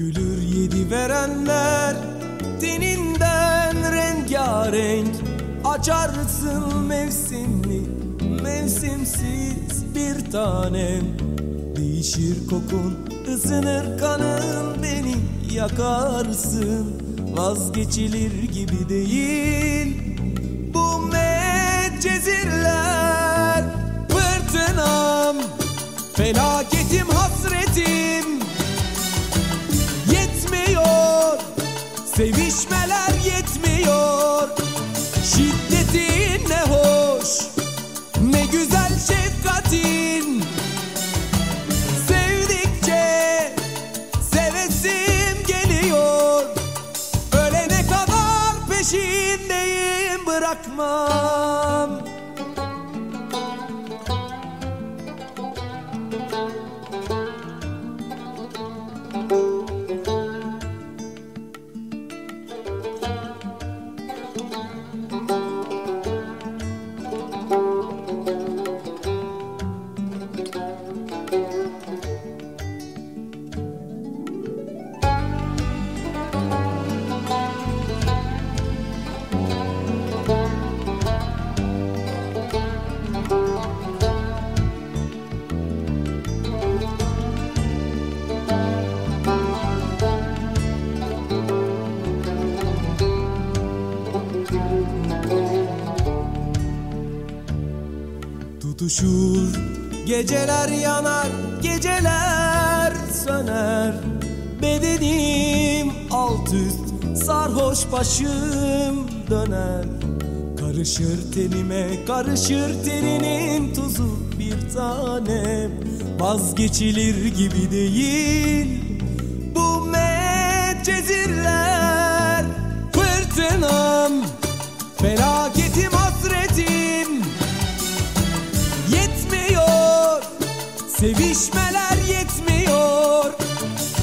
Dökülür yedi verenler. Teninden rengarenk Açarsın mevsimli Mevsimsiz bir tanem. Değişir kokun ısınır kanın Beni yakarsın. Vazgeçilir gibi değil Bu medcezirler Fırtınam Felaketim Sevişmeler yetmiyor. Şiddetin ne hoş Ne güzel şefkatin. Sevdikçe Sevesim geliyor. Ölene kadar peşindeyim bırakmam Tutuşur. Geceler yanar Geceler söner. Bedenim alt üst Sarhoş başım döner. Karışır tenime Karışır teninin tuzu bir tanem. Vazgeçilir gibi değil Sevişmeler yetmiyor.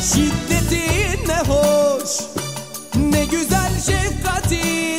Şiddetin ne hoş Ne güzel şefkatin